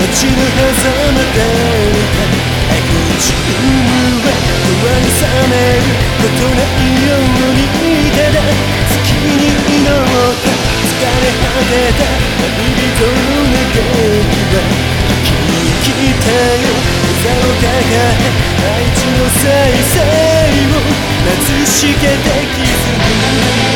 落ちる狭間で愛い自分は不安さめることないようにただ月に祈った疲れ果てた旅人の願いは生き生たよ。膝を抱え愛知の再生を貧しげて傷づく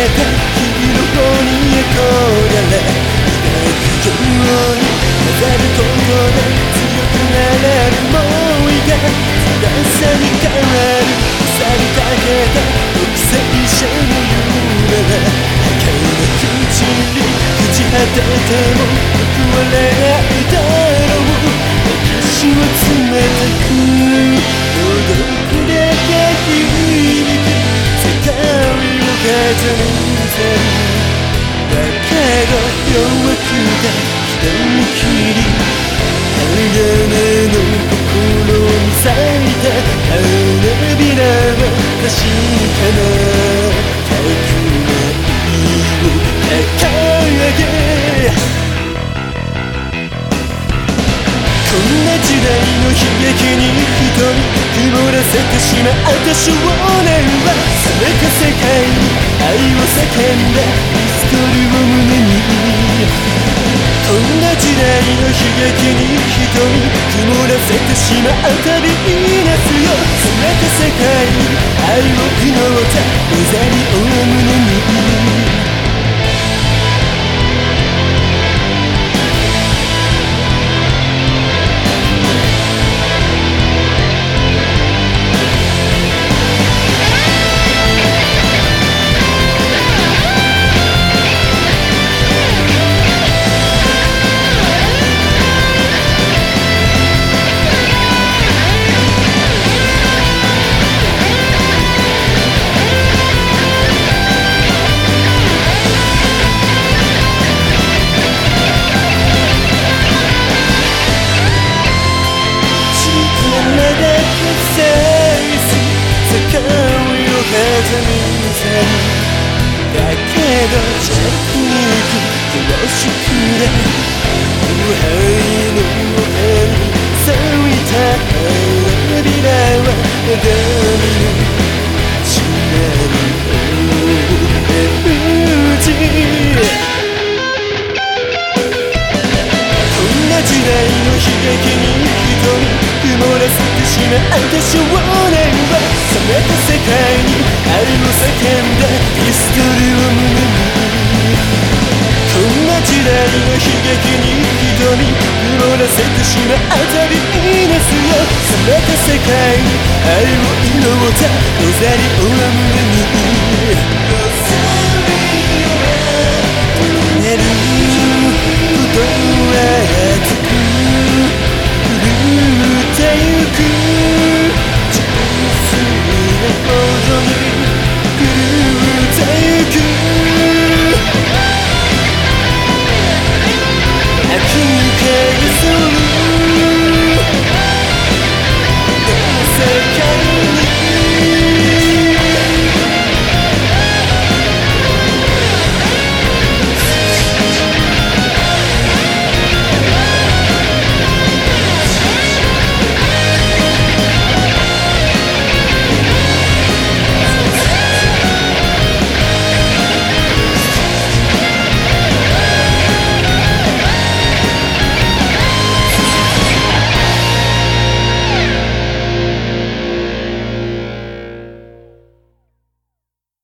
てた日々の方に憧れ抱くように飾ることで強くなれる想いが翼に変わる腐りかけた独裁者の夢は儚く散り朽ち果てても報われないだろう歴史を詰めてく孤独人見切り鋼の心に咲いた花びらは確かな革命を掲げこんな時代の悲劇に瞳曇らせてしまった少年は冷めた世界に愛を叫んだピストルを胸にこんな時代の悲劇に瞳曇らせてしまったヴィーナスよ。冷た世界に愛を祈ったロザた少年は冷めた世界に愛を叫んだしの当たりいいですよ。冷めた世界愛を祈をた飾りおらに。